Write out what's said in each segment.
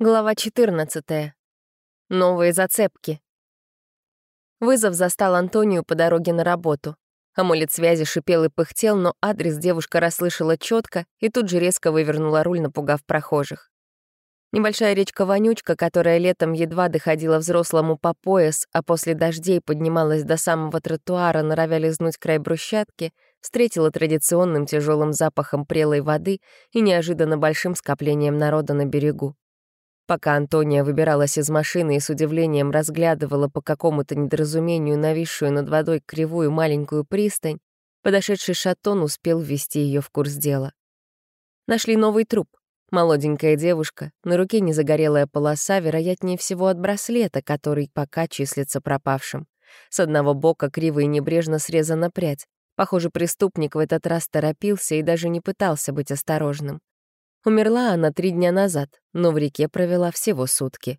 Глава 14. Новые зацепки. Вызов застал Антонию по дороге на работу. Амулет связи шипел и пыхтел, но адрес девушка расслышала четко и тут же резко вывернула руль, напугав прохожих. Небольшая речка-вонючка, которая летом едва доходила взрослому по пояс, а после дождей поднималась до самого тротуара, норовя лизнуть край брусчатки, встретила традиционным тяжелым запахом прелой воды и неожиданно большим скоплением народа на берегу. Пока Антония выбиралась из машины и с удивлением разглядывала по какому-то недоразумению нависшую над водой кривую маленькую пристань, подошедший шатон успел ввести ее в курс дела. Нашли новый труп. Молоденькая девушка, на руке незагорелая полоса, вероятнее всего от браслета, который пока числится пропавшим. С одного бока криво и небрежно срезана прядь. Похоже, преступник в этот раз торопился и даже не пытался быть осторожным. Умерла она три дня назад, но в реке провела всего сутки.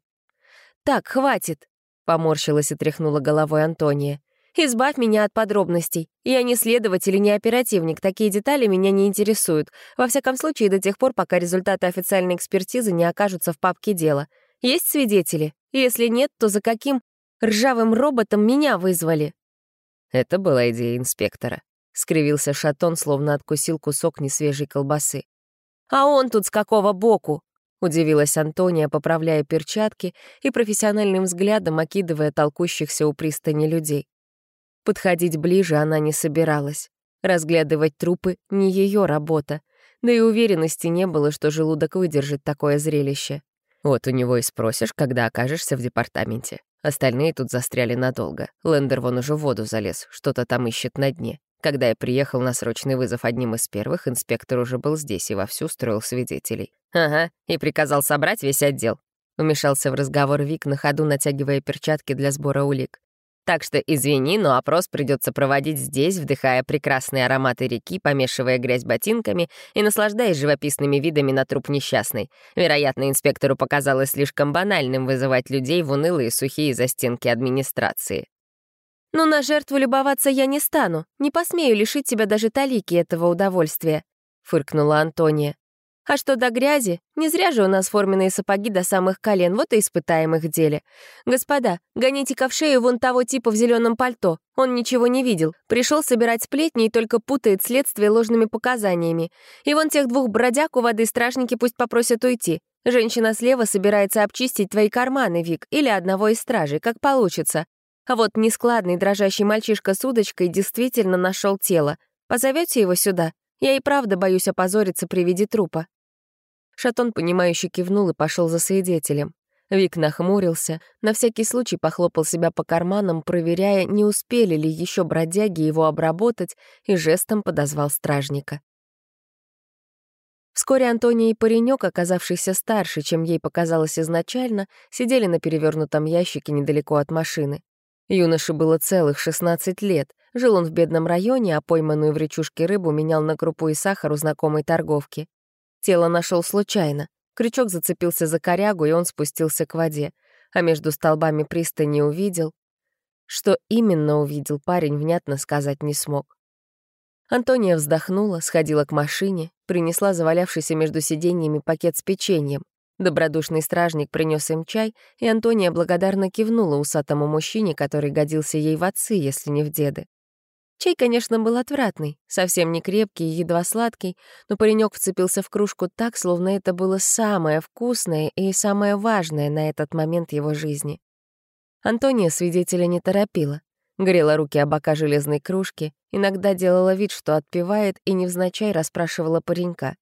«Так, хватит!» — поморщилась и тряхнула головой Антония. «Избавь меня от подробностей. Я не следователь и не оперативник, такие детали меня не интересуют. Во всяком случае, до тех пор, пока результаты официальной экспертизы не окажутся в папке дела. Есть свидетели? Если нет, то за каким ржавым роботом меня вызвали?» Это была идея инспектора. Скривился Шатон, словно откусил кусок несвежей колбасы. «А он тут с какого боку?» — удивилась Антония, поправляя перчатки и профессиональным взглядом окидывая толкущихся у пристани людей. Подходить ближе она не собиралась. Разглядывать трупы — не ее работа. Да и уверенности не было, что желудок выдержит такое зрелище. Вот у него и спросишь, когда окажешься в департаменте. Остальные тут застряли надолго. Лендер вон уже в воду залез, что-то там ищет на дне. Когда я приехал на срочный вызов одним из первых, инспектор уже был здесь и вовсю строил свидетелей. «Ага, и приказал собрать весь отдел», — вмешался в разговор Вик, на ходу натягивая перчатки для сбора улик. «Так что извини, но опрос придется проводить здесь, вдыхая прекрасные ароматы реки, помешивая грязь ботинками и наслаждаясь живописными видами на труп несчастной. Вероятно, инспектору показалось слишком банальным вызывать людей в унылые сухие застенки администрации. «Но на жертву любоваться я не стану, не посмею лишить тебя даже талики этого удовольствия», — фыркнула Антония. «А что до грязи? Не зря же у нас форменные сапоги до самых колен, вот и испытаем их деле. Господа, гоните-ка в шею вон того типа в зеленом пальто. Он ничего не видел, пришел собирать сплетни и только путает следствие ложными показаниями. И вон тех двух бродяг у воды стражники пусть попросят уйти. Женщина слева собирается обчистить твои карманы, Вик, или одного из стражей, как получится. А вот нескладный дрожащий мальчишка с удочкой действительно нашел тело. Позовете его сюда? Я и правда боюсь опозориться при виде трупа». Шатон, понимающе кивнул и пошел за свидетелем. Вик нахмурился, на всякий случай похлопал себя по карманам, проверяя, не успели ли еще бродяги его обработать, и жестом подозвал стражника. Вскоре Антония и паренек, оказавшийся старше, чем ей показалось изначально, сидели на перевернутом ящике недалеко от машины. Юноше было целых 16 лет. Жил он в бедном районе, а пойманную в речушке рыбу менял на крупу и сахар у знакомой торговки. Тело нашел случайно. Крючок зацепился за корягу, и он спустился к воде. А между столбами пристани увидел... Что именно увидел парень, внятно сказать не смог. Антония вздохнула, сходила к машине, принесла завалявшийся между сиденьями пакет с печеньем. Добродушный стражник принес им чай, и Антония благодарно кивнула усатому мужчине, который годился ей в отцы, если не в деды. Чай, конечно, был отвратный, совсем не крепкий и едва сладкий, но паренек вцепился в кружку так, словно это было самое вкусное и самое важное на этот момент его жизни. Антония свидетеля не торопила. Грела руки о бока железной кружки, иногда делала вид, что отпивает, и невзначай расспрашивала паренька.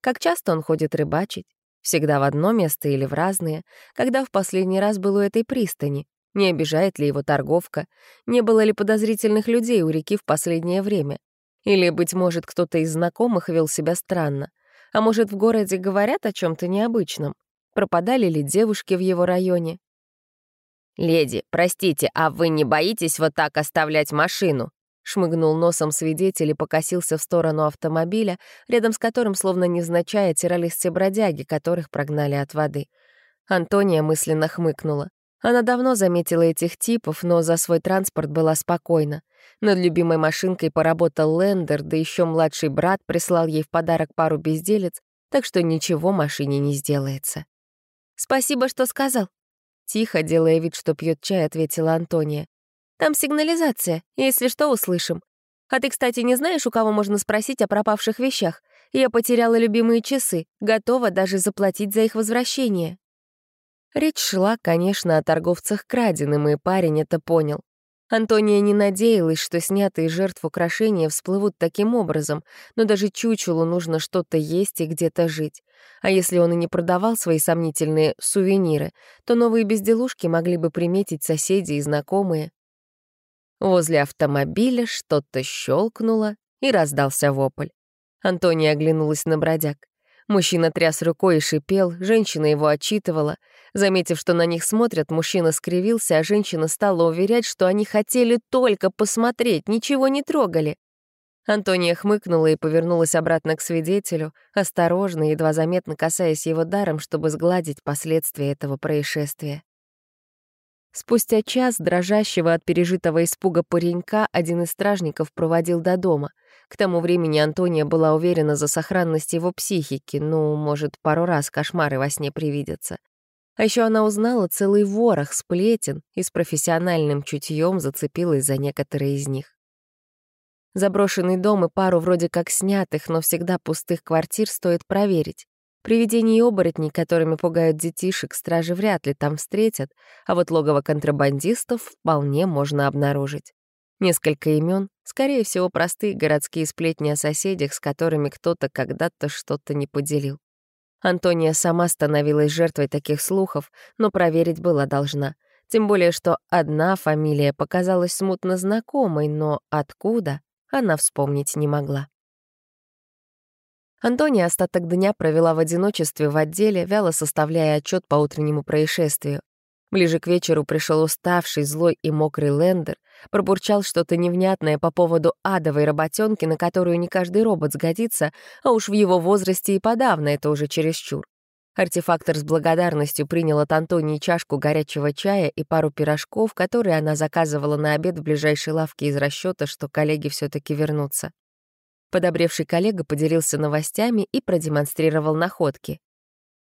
Как часто он ходит рыбачить? Всегда в одно место или в разные, когда в последний раз был у этой пристани, не обижает ли его торговка, не было ли подозрительных людей у реки в последнее время. Или, быть может, кто-то из знакомых вел себя странно. А может, в городе говорят о чем то необычном? Пропадали ли девушки в его районе? «Леди, простите, а вы не боитесь вот так оставлять машину?» Шмыгнул носом свидетель и покосился в сторону автомобиля, рядом с которым, словно невзначай, оттирались все бродяги, которых прогнали от воды. Антония мысленно хмыкнула. Она давно заметила этих типов, но за свой транспорт была спокойна. Над любимой машинкой поработал Лендер, да еще младший брат прислал ей в подарок пару безделец, так что ничего машине не сделается. «Спасибо, что сказал». Тихо, делая вид, что пьет чай, ответила Антония. «Там сигнализация, если что, услышим. А ты, кстати, не знаешь, у кого можно спросить о пропавших вещах? Я потеряла любимые часы, готова даже заплатить за их возвращение». Речь шла, конечно, о торговцах краденым, и парень это понял. Антония не надеялась, что снятые жертв украшения всплывут таким образом, но даже чучелу нужно что-то есть и где-то жить. А если он и не продавал свои сомнительные сувениры, то новые безделушки могли бы приметить соседи и знакомые. Возле автомобиля что-то щелкнуло, и раздался вопль. Антония оглянулась на бродяг. Мужчина тряс рукой и шипел, женщина его отчитывала. Заметив, что на них смотрят, мужчина скривился, а женщина стала уверять, что они хотели только посмотреть, ничего не трогали. Антония хмыкнула и повернулась обратно к свидетелю, осторожно, едва заметно касаясь его даром, чтобы сгладить последствия этого происшествия. Спустя час дрожащего от пережитого испуга паренька один из стражников проводил до дома. К тому времени Антония была уверена за сохранность его психики, ну, может, пару раз кошмары во сне привидятся. А еще она узнала целый ворох сплетен и с профессиональным чутьем зацепилась за некоторые из них. Заброшенный дом и пару вроде как снятых, но всегда пустых квартир стоит проверить. Привидений и оборотней, которыми пугают детишек, стражи вряд ли там встретят, а вот логово контрабандистов вполне можно обнаружить. Несколько имен, скорее всего, простые городские сплетни о соседях, с которыми кто-то когда-то что-то не поделил. Антония сама становилась жертвой таких слухов, но проверить была должна. Тем более, что одна фамилия показалась смутно знакомой, но откуда, она вспомнить не могла. Антония остаток дня провела в одиночестве в отделе, вяло составляя отчет по утреннему происшествию. Ближе к вечеру пришел уставший, злой и мокрый Лендер, пробурчал что-то невнятное по поводу адовой работенки, на которую не каждый робот сгодится, а уж в его возрасте и подавно это уже чересчур. Артефактор с благодарностью принял от Антонии чашку горячего чая и пару пирожков, которые она заказывала на обед в ближайшей лавке из расчета, что коллеги все таки вернутся. Подобревший коллега поделился новостями и продемонстрировал находки.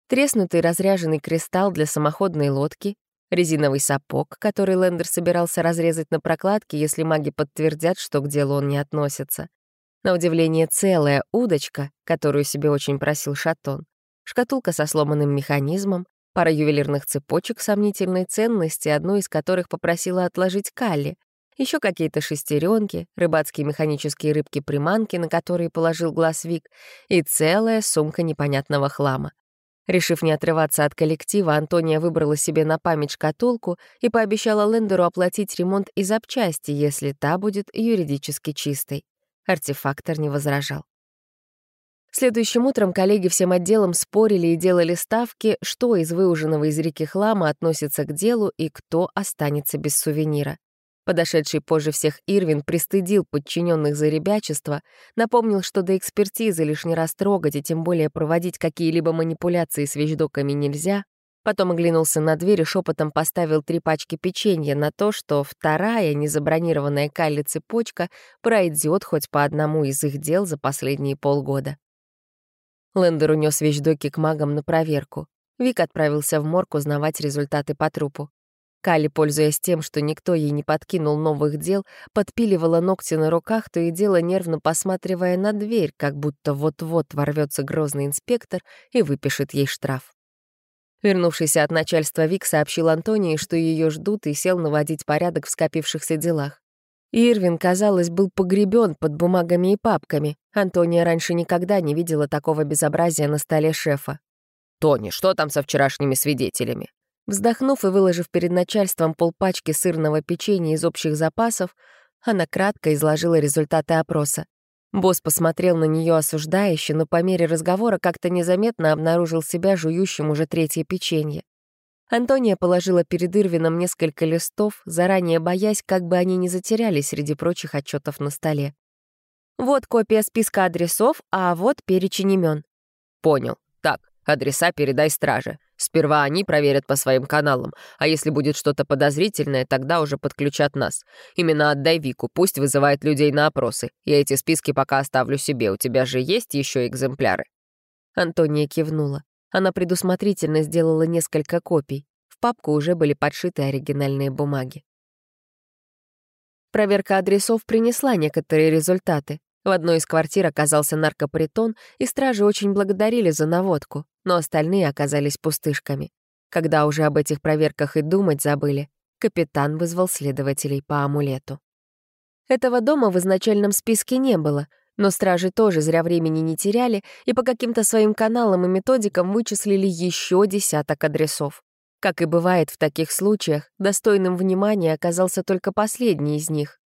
Треснутый разряженный кристалл для самоходной лодки, резиновый сапог, который Лендер собирался разрезать на прокладке, если маги подтвердят, что к делу он не относится. На удивление, целая удочка, которую себе очень просил Шатон, шкатулка со сломанным механизмом, пара ювелирных цепочек сомнительной ценности, одну из которых попросила отложить Калли, еще какие-то шестеренки, рыбацкие механические рыбки-приманки, на которые положил глаз Вик, и целая сумка непонятного хлама. Решив не отрываться от коллектива, Антония выбрала себе на память шкатулку и пообещала Лендеру оплатить ремонт и запчасти, если та будет юридически чистой. Артефактор не возражал. Следующим утром коллеги всем отделом спорили и делали ставки, что из выуженного из реки хлама относится к делу и кто останется без сувенира. Подошедший позже всех Ирвин пристыдил подчиненных за ребячество, напомнил, что до экспертизы лишний раз трогать и тем более проводить какие-либо манипуляции с вещдоками нельзя, потом оглянулся на дверь и шепотом поставил три пачки печенья на то, что вторая, незабронированная Калли цепочка, пройдет хоть по одному из их дел за последние полгода. Лендер унес вещдоки к магам на проверку. Вик отправился в морг узнавать результаты по трупу. Кали, пользуясь тем, что никто ей не подкинул новых дел, подпиливала ногти на руках, то и дело нервно посматривая на дверь, как будто вот-вот ворвется грозный инспектор и выпишет ей штраф. Вернувшийся от начальства Вик сообщил Антонии, что ее ждут, и сел наводить порядок в скопившихся делах. Ирвин, казалось, был погребен под бумагами и папками. Антония раньше никогда не видела такого безобразия на столе шефа. «Тони, что там со вчерашними свидетелями?» Вздохнув и выложив перед начальством полпачки сырного печенья из общих запасов, она кратко изложила результаты опроса. Босс посмотрел на нее осуждающе, но по мере разговора как-то незаметно обнаружил себя жующим уже третье печенье. Антония положила перед Ирвином несколько листов, заранее боясь, как бы они не затерялись среди прочих отчетов на столе. Вот копия списка адресов, а вот перечень имен. «Понял. Так, адреса передай страже. Сперва они проверят по своим каналам, а если будет что-то подозрительное, тогда уже подключат нас. Именно отдай Вику, пусть вызывает людей на опросы. Я эти списки пока оставлю себе, у тебя же есть еще экземпляры?» Антония кивнула. Она предусмотрительно сделала несколько копий. В папку уже были подшиты оригинальные бумаги. Проверка адресов принесла некоторые результаты. В одной из квартир оказался наркопритон, и стражи очень благодарили за наводку, но остальные оказались пустышками. Когда уже об этих проверках и думать забыли, капитан вызвал следователей по амулету. Этого дома в изначальном списке не было, но стражи тоже зря времени не теряли и по каким-то своим каналам и методикам вычислили еще десяток адресов. Как и бывает в таких случаях, достойным внимания оказался только последний из них.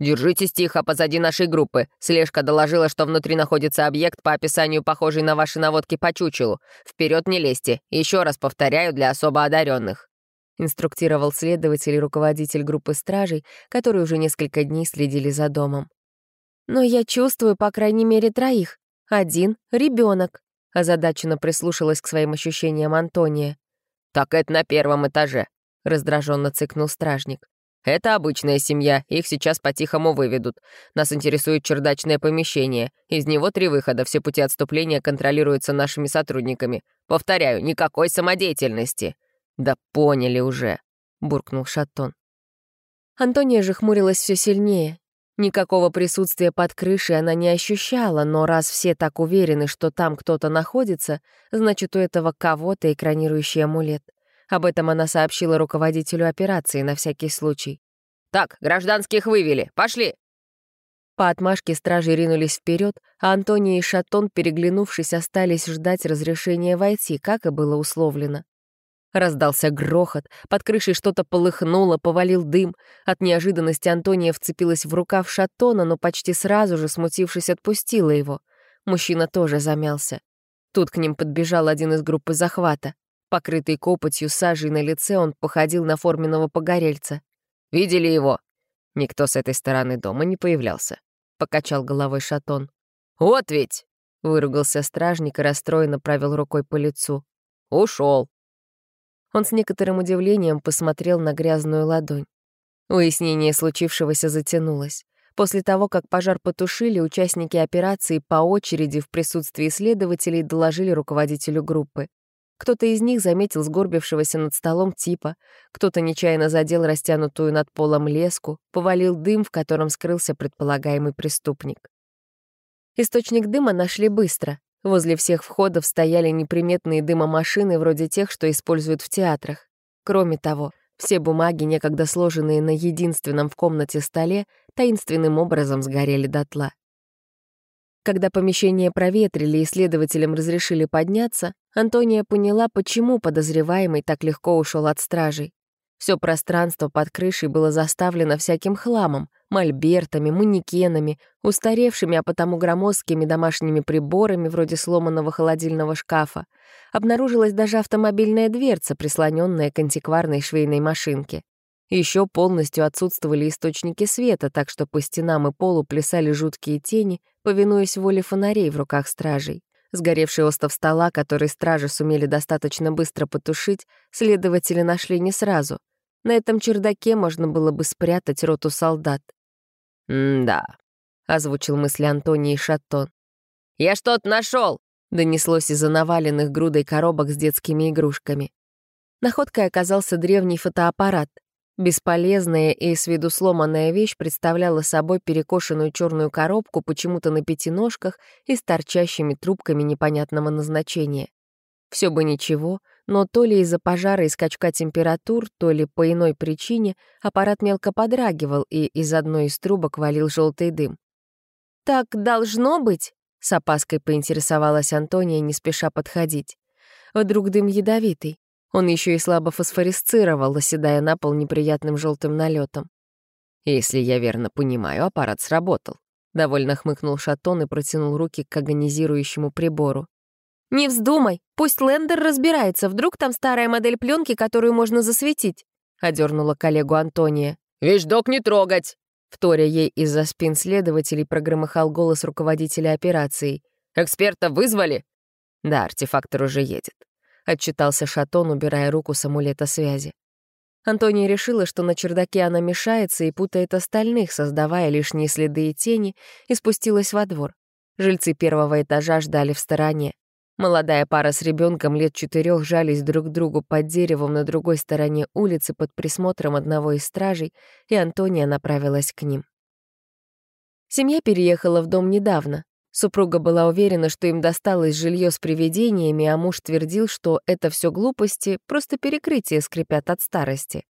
«Держитесь тихо позади нашей группы. Слежка доложила, что внутри находится объект по описанию, похожий на ваши наводки по чучелу. Вперед не лезьте. Еще раз повторяю, для особо одаренных. инструктировал следователь и руководитель группы стражей, которые уже несколько дней следили за домом. «Но я чувствую, по крайней мере, троих. Один — ребенок. озадаченно прислушалась к своим ощущениям Антония. «Так это на первом этаже», — раздраженно цыкнул стражник. «Это обычная семья, их сейчас по-тихому выведут. Нас интересует чердачное помещение. Из него три выхода, все пути отступления контролируются нашими сотрудниками. Повторяю, никакой самодеятельности». «Да поняли уже», — буркнул Шаттон. Антония же хмурилась все сильнее. Никакого присутствия под крышей она не ощущала, но раз все так уверены, что там кто-то находится, значит, у этого кого-то экранирующий амулет. Об этом она сообщила руководителю операции на всякий случай. «Так, гражданских вывели, пошли!» По отмашке стражи ринулись вперед, а Антония и Шатон, переглянувшись, остались ждать разрешения войти, как и было условлено. Раздался грохот, под крышей что-то полыхнуло, повалил дым. От неожиданности Антония вцепилась в рукав Шатона, но почти сразу же, смутившись, отпустила его. Мужчина тоже замялся. Тут к ним подбежал один из группы захвата. Покрытый копотью сажей на лице, он походил на форменного погорельца. «Видели его?» Никто с этой стороны дома не появлялся. Покачал головой Шатон. «Вот ведь!» — выругался стражник и расстроенно провел рукой по лицу. Ушел. Он с некоторым удивлением посмотрел на грязную ладонь. Уяснение случившегося затянулось. После того, как пожар потушили, участники операции по очереди в присутствии следователей доложили руководителю группы. Кто-то из них заметил сгорбившегося над столом типа, кто-то нечаянно задел растянутую над полом леску, повалил дым, в котором скрылся предполагаемый преступник. Источник дыма нашли быстро. Возле всех входов стояли неприметные дымомашины вроде тех, что используют в театрах. Кроме того, все бумаги, некогда сложенные на единственном в комнате столе, таинственным образом сгорели дотла. Когда помещение проветрили и следователям разрешили подняться, Антония поняла, почему подозреваемый так легко ушел от стражей. Все пространство под крышей было заставлено всяким хламом, мольбертами, манекенами, устаревшими, а потому громоздкими домашними приборами вроде сломанного холодильного шкафа. Обнаружилась даже автомобильная дверца, прислоненная к антикварной швейной машинке. Еще полностью отсутствовали источники света, так что по стенам и полу плясали жуткие тени, повинуясь воле фонарей в руках стражей. Сгоревший остов стола, который стражи сумели достаточно быстро потушить, следователи нашли не сразу. На этом чердаке можно было бы спрятать роту солдат. «М-да», — озвучил мысли Антоний Шаттон. «Я что-то нашел! донеслось из-за наваленных грудой коробок с детскими игрушками. Находкой оказался древний фотоаппарат. Бесполезная и с виду сломанная вещь представляла собой перекошенную черную коробку почему-то на пятиножках и с торчащими трубками непонятного назначения. Все бы ничего, но то ли из-за пожара и скачка температур, то ли по иной причине аппарат мелко подрагивал, и из одной из трубок валил желтый дым. «Так должно быть?» — с опаской поинтересовалась Антония, не спеша подходить. Вдруг дым ядовитый. Он еще и слабо фосфорисцировал, оседая на пол неприятным желтым налетом. «Если я верно понимаю, аппарат сработал», — довольно хмыкнул Шатон и протянул руки к агонизирующему прибору. «Не вздумай, пусть Лендер разбирается, вдруг там старая модель пленки, которую можно засветить», — одернула коллегу Антония. «Вещдок не трогать!» Вторя ей из-за спин следователей прогромыхал голос руководителя операции. «Эксперта вызвали?» «Да, артефактор уже едет», — отчитался Шатон, убирая руку с амулета связи. Антония решила, что на чердаке она мешается и путает остальных, создавая лишние следы и тени, и спустилась во двор. Жильцы первого этажа ждали в стороне. Молодая пара с ребенком лет четырех жались друг к другу под деревом на другой стороне улицы под присмотром одного из стражей, и Антония направилась к ним. Семья переехала в дом недавно. Супруга была уверена, что им досталось жилье с привидениями, а муж твердил, что это все глупости, просто перекрытие скрипят от старости.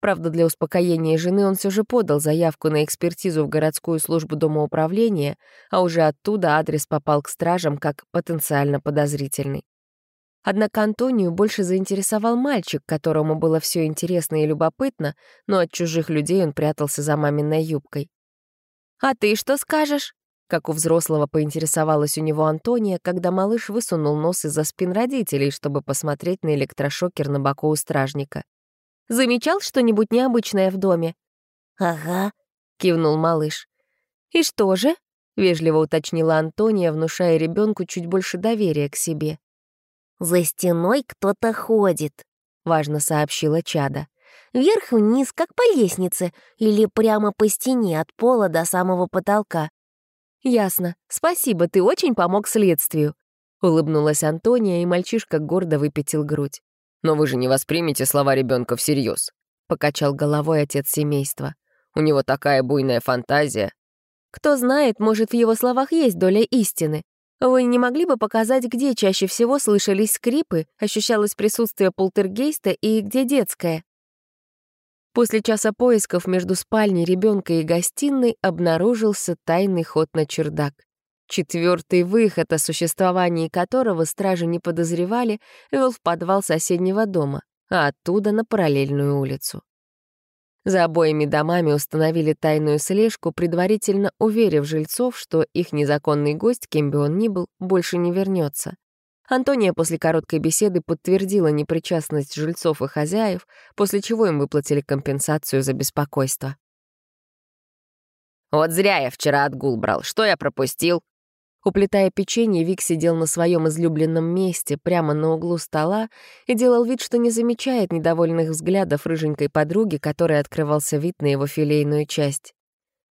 Правда, для успокоения жены он все же подал заявку на экспертизу в городскую службу домоуправления, а уже оттуда адрес попал к стражам как потенциально подозрительный. Однако Антонию больше заинтересовал мальчик, которому было все интересно и любопытно, но от чужих людей он прятался за маминой юбкой. «А ты что скажешь?» Как у взрослого поинтересовалась у него Антония, когда малыш высунул нос из-за спин родителей, чтобы посмотреть на электрошокер на боку у стражника. Замечал что-нибудь необычное в доме?» «Ага», — кивнул малыш. «И что же?» — вежливо уточнила Антония, внушая ребенку чуть больше доверия к себе. «За стеной кто-то ходит», — важно сообщила Чада. «Вверх-вниз, как по лестнице, или прямо по стене от пола до самого потолка». «Ясно. Спасибо, ты очень помог следствию», — улыбнулась Антония, и мальчишка гордо выпятил грудь. «Но вы же не воспримете слова ребенка всерьез», — покачал головой отец семейства. «У него такая буйная фантазия». «Кто знает, может, в его словах есть доля истины. Вы не могли бы показать, где чаще всего слышались скрипы, ощущалось присутствие полтергейста и где детское?» После часа поисков между спальней ребенка и гостиной обнаружился тайный ход на чердак. Четвертый выход, о существовании которого стражи не подозревали, вел в подвал соседнего дома, а оттуда на параллельную улицу. За обоими домами установили тайную слежку, предварительно уверив жильцов, что их незаконный гость, кем бы он ни был, больше не вернется. Антония после короткой беседы подтвердила непричастность жильцов и хозяев, после чего им выплатили компенсацию за беспокойство. «Вот зря я вчера отгул брал. Что я пропустил?» Уплетая печенье, Вик сидел на своем излюбленном месте, прямо на углу стола, и делал вид, что не замечает недовольных взглядов рыженькой подруги, которой открывался вид на его филейную часть.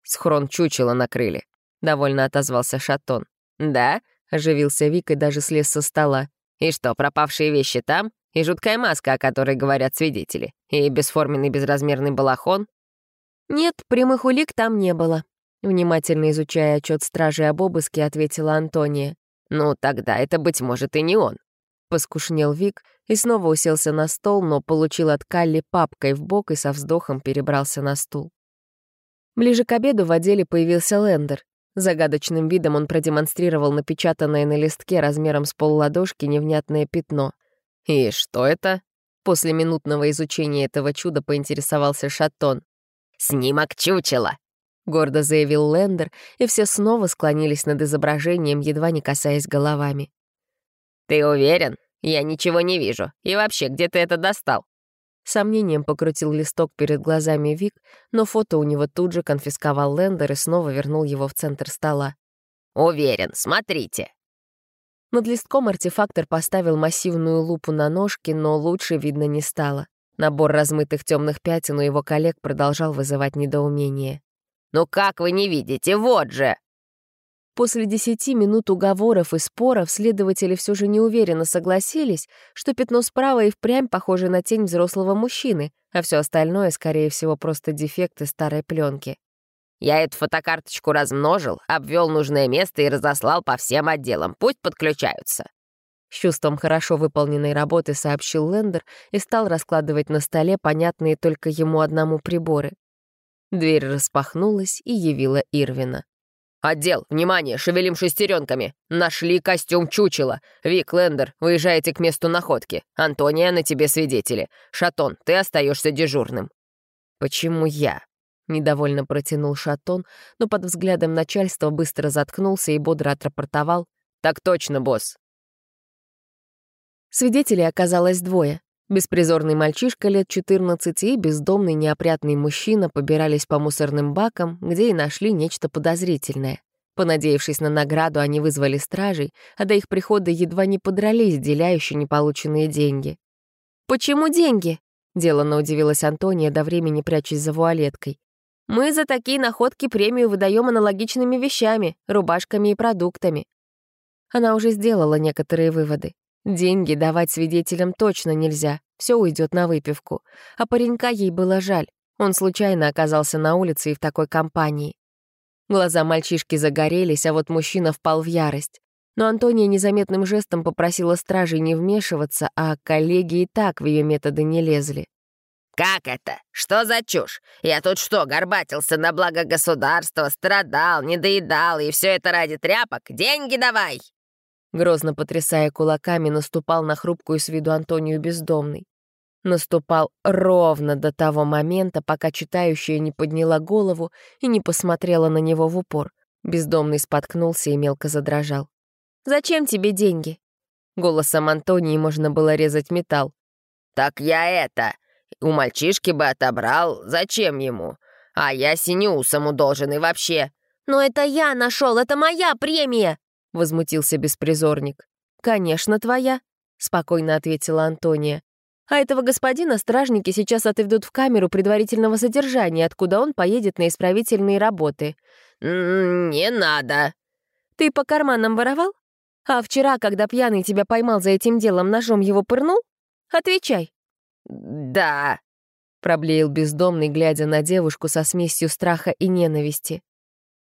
«Схрон чучело накрыли», — довольно отозвался Шатон. «Да?» — оживился Вик и даже слез со стола. «И что, пропавшие вещи там? И жуткая маска, о которой говорят свидетели? И бесформенный безразмерный балахон?» «Нет, прямых улик там не было», Внимательно изучая отчет стражи об обыске, ответила Антония. «Ну, тогда это, быть может, и не он». Поскушнел Вик и снова уселся на стол, но получил от Калли папкой в бок и со вздохом перебрался на стул. Ближе к обеду в отделе появился Лендер. Загадочным видом он продемонстрировал напечатанное на листке размером с полладошки невнятное пятно. «И что это?» После минутного изучения этого чуда поинтересовался Шатон. «Снимок чучела!» — гордо заявил Лендер, и все снова склонились над изображением, едва не касаясь головами. «Ты уверен? Я ничего не вижу. И вообще, где ты это достал?» Сомнением покрутил листок перед глазами Вик, но фото у него тут же конфисковал Лендер и снова вернул его в центр стола. «Уверен, смотрите!» Над листком артефактор поставил массивную лупу на ножки, но лучше видно не стало. Набор размытых темных пятен у его коллег продолжал вызывать недоумение. «Ну как вы не видите? Вот же!» После десяти минут уговоров и споров следователи все же неуверенно согласились, что пятно справа и впрямь похоже на тень взрослого мужчины, а все остальное, скорее всего, просто дефекты старой пленки. «Я эту фотокарточку размножил, обвел нужное место и разослал по всем отделам. Пусть подключаются». С чувством хорошо выполненной работы сообщил Лендер и стал раскладывать на столе понятные только ему одному приборы. Дверь распахнулась и явила Ирвина. «Отдел, внимание, шевелим шестеренками. Нашли костюм чучела. Вик, Лендер, выезжаете к месту находки. Антония, на тебе свидетели. Шатон, ты остаешься дежурным». «Почему я?» — недовольно протянул Шатон, но под взглядом начальства быстро заткнулся и бодро отрапортовал. «Так точно, босс». Свидетелей оказалось двое. Беспризорный мальчишка лет 14 и бездомный неопрятный мужчина побирались по мусорным бакам, где и нашли нечто подозрительное. Понадеявшись на награду, они вызвали стражей, а до их прихода едва не подрались, деля еще неполученные деньги. «Почему деньги?» — деланно удивилась Антония, до времени прячась за вуалеткой. «Мы за такие находки премию выдаем аналогичными вещами, рубашками и продуктами». Она уже сделала некоторые выводы. Деньги давать свидетелям точно нельзя, все уйдет на выпивку. А паренька ей было жаль. Он случайно оказался на улице и в такой компании. Глаза мальчишки загорелись, а вот мужчина впал в ярость. Но Антония незаметным жестом попросила стражей не вмешиваться, а коллеги и так в ее методы не лезли. «Как это? Что за чушь? Я тут что, горбатился на благо государства, страдал, недоедал, и все это ради тряпок? Деньги давай!» Грозно потрясая кулаками, наступал на хрупкую с виду Антонию бездомный. Наступал ровно до того момента, пока читающая не подняла голову и не посмотрела на него в упор. Бездомный споткнулся и мелко задрожал. «Зачем тебе деньги?» Голосом Антонии можно было резать металл. «Так я это, у мальчишки бы отобрал, зачем ему? А я синеусому должен и вообще». «Но это я нашел, это моя премия!» — возмутился беспризорник. «Конечно, твоя», — спокойно ответила Антония. «А этого господина стражники сейчас отведут в камеру предварительного содержания, откуда он поедет на исправительные работы». «Не надо». «Ты по карманам воровал? А вчера, когда пьяный тебя поймал за этим делом, ножом его пырнул? Отвечай». «Да», — проблеял бездомный, глядя на девушку со смесью страха и ненависти.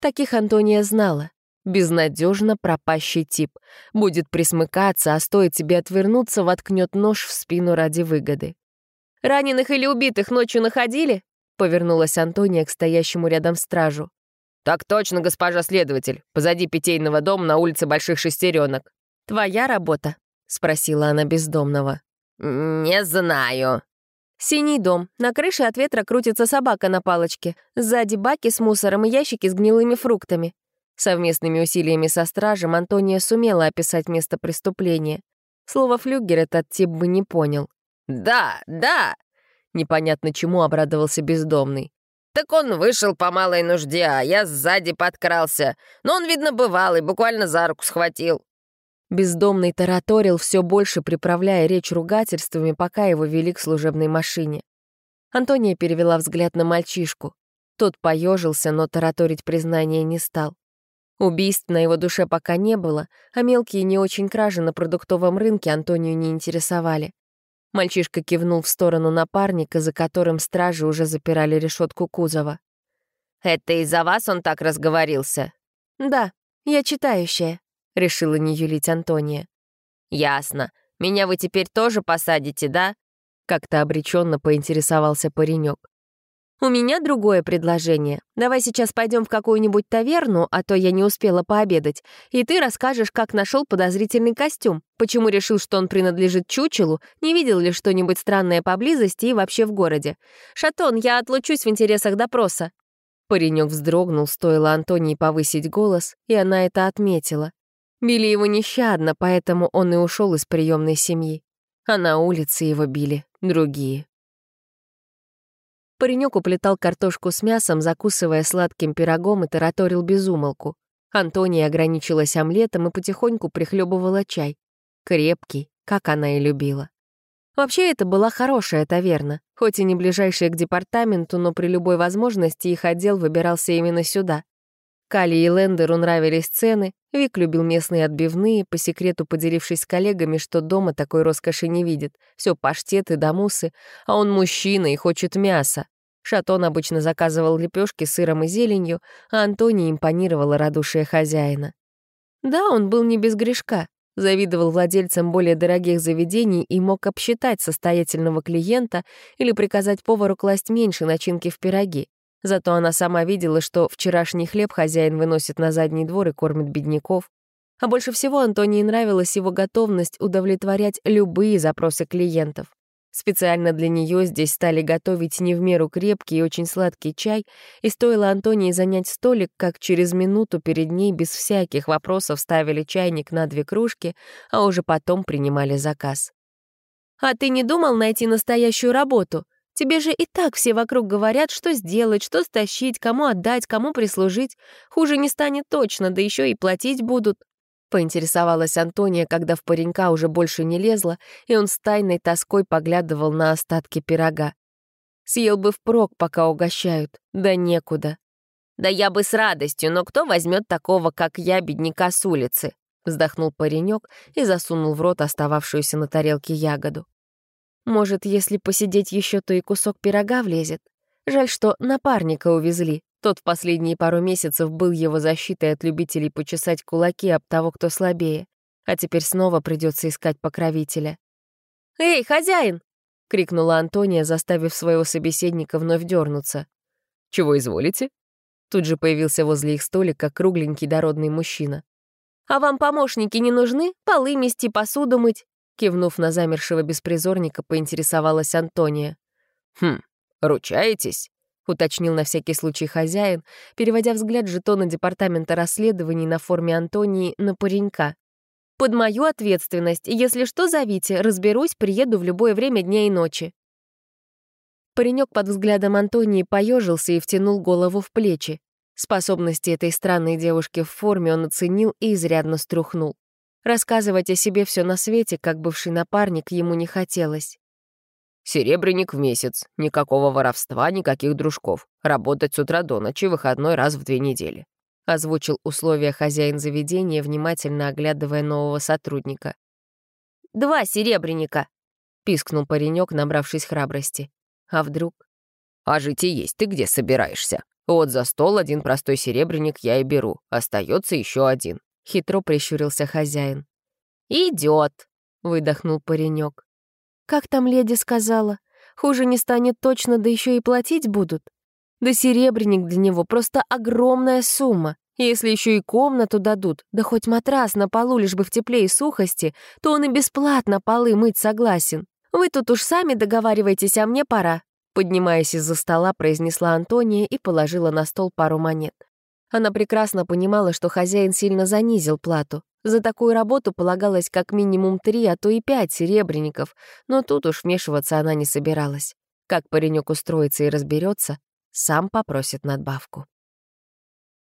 Таких Антония знала. Безнадежно пропащий тип. Будет присмыкаться, а стоит тебе отвернуться, воткнет нож в спину ради выгоды. «Раненых или убитых ночью находили?» — повернулась Антония к стоящему рядом стражу. «Так точно, госпожа следователь. Позади питейного дома на улице Больших Шестеренок. «Твоя работа?» — спросила она бездомного. «Не знаю». Синий дом. На крыше от ветра крутится собака на палочке. Сзади баки с мусором и ящики с гнилыми фруктами. Совместными усилиями со стражем Антония сумела описать место преступления. Слово «флюгер» этот тип бы не понял. «Да, да!» Непонятно чему обрадовался бездомный. «Так он вышел по малой нужде, а я сзади подкрался. Но он, видно, бывалый, буквально за руку схватил. Бездомный тараторил, все больше приправляя речь ругательствами, пока его вели к служебной машине. Антония перевела взгляд на мальчишку. Тот поежился, но тараторить признание не стал. Убийств на его душе пока не было, а мелкие не очень кражи на продуктовом рынке Антонию не интересовали. Мальчишка кивнул в сторону напарника, за которым стражи уже запирали решетку кузова. «Это из-за вас он так разговорился?» «Да, я читающая», — решила не юлить Антония. «Ясно. Меня вы теперь тоже посадите, да?» Как-то обреченно поинтересовался паренек. «У меня другое предложение. Давай сейчас пойдем в какую-нибудь таверну, а то я не успела пообедать, и ты расскажешь, как нашел подозрительный костюм, почему решил, что он принадлежит чучелу, не видел ли что-нибудь странное поблизости и вообще в городе. Шатон, я отлучусь в интересах допроса». Паренек вздрогнул, стоило Антонии повысить голос, и она это отметила. Били его нещадно, поэтому он и ушел из приемной семьи. А на улице его били другие. Паренек уплетал картошку с мясом, закусывая сладким пирогом и тараторил безумолку. Антония ограничилась омлетом и потихоньку прихлебывала чай. Крепкий, как она и любила. Вообще, это была хорошая таверна, хоть и не ближайшая к департаменту, но при любой возможности их отдел выбирался именно сюда. Кали и Лендеру нравились цены, Вик любил местные отбивные, по секрету поделившись с коллегами, что дома такой роскоши не видит. Все паштеты, дамусы, а он мужчина и хочет мяса. Шатон обычно заказывал лепешки с сыром и зеленью, а Антони импонировала радушие хозяина. Да, он был не без грешка, завидовал владельцам более дорогих заведений и мог обсчитать состоятельного клиента или приказать повару класть меньше начинки в пироги. Зато она сама видела, что вчерашний хлеб хозяин выносит на задний двор и кормит бедняков. А больше всего Антонии нравилась его готовность удовлетворять любые запросы клиентов. Специально для нее здесь стали готовить не в меру крепкий и очень сладкий чай, и стоило Антонии занять столик, как через минуту перед ней без всяких вопросов ставили чайник на две кружки, а уже потом принимали заказ. «А ты не думал найти настоящую работу?» Тебе же и так все вокруг говорят, что сделать, что стащить, кому отдать, кому прислужить. Хуже не станет точно, да еще и платить будут. Поинтересовалась Антония, когда в паренька уже больше не лезла, и он с тайной тоской поглядывал на остатки пирога. Съел бы впрок, пока угощают, да некуда. Да я бы с радостью, но кто возьмет такого, как я, бедняка с улицы? — вздохнул паренек и засунул в рот остававшуюся на тарелке ягоду. «Может, если посидеть еще, то и кусок пирога влезет? Жаль, что напарника увезли. Тот в последние пару месяцев был его защитой от любителей почесать кулаки об того, кто слабее. А теперь снова придется искать покровителя. «Эй, хозяин!» — крикнула Антония, заставив своего собеседника вновь дернуться. «Чего изволите?» Тут же появился возле их столика кругленький дородный мужчина. «А вам помощники не нужны? Полы мести, посуду мыть?» Кивнув на замершего беспризорника, поинтересовалась Антония. «Хм, ручаетесь?» — уточнил на всякий случай хозяин, переводя взгляд жетона департамента расследований на форме Антонии на паренька. «Под мою ответственность. Если что, зовите. Разберусь, приеду в любое время дня и ночи». Паренек под взглядом Антонии поежился и втянул голову в плечи. Способности этой странной девушки в форме он оценил и изрядно струхнул. Рассказывать о себе все на свете, как бывший напарник, ему не хотелось. «Серебряник в месяц. Никакого воровства, никаких дружков. Работать с утра до ночи, выходной раз в две недели», — озвучил условия хозяин заведения, внимательно оглядывая нового сотрудника. «Два серебряника», — пискнул паренек, набравшись храбрости. «А вдруг?» «А жить и есть ты где собираешься?» Вот за стол один простой серебряник я и беру. Остается еще один. Хитро прищурился хозяин. Идет, выдохнул паренек. Как там леди сказала? Хуже не станет точно, да еще и платить будут. Да серебряник для него просто огромная сумма. Если еще и комнату дадут, да хоть матрас на полу, лишь бы в тепле и сухости, то он и бесплатно полы мыть согласен. Вы тут уж сами договаривайтесь, а мне пора. Поднимаясь из-за стола, произнесла Антония и положила на стол пару монет. Она прекрасно понимала, что хозяин сильно занизил плату. За такую работу полагалось как минимум три, а то и пять серебряников, но тут уж вмешиваться она не собиралась. Как паренек устроится и разберется, сам попросит надбавку.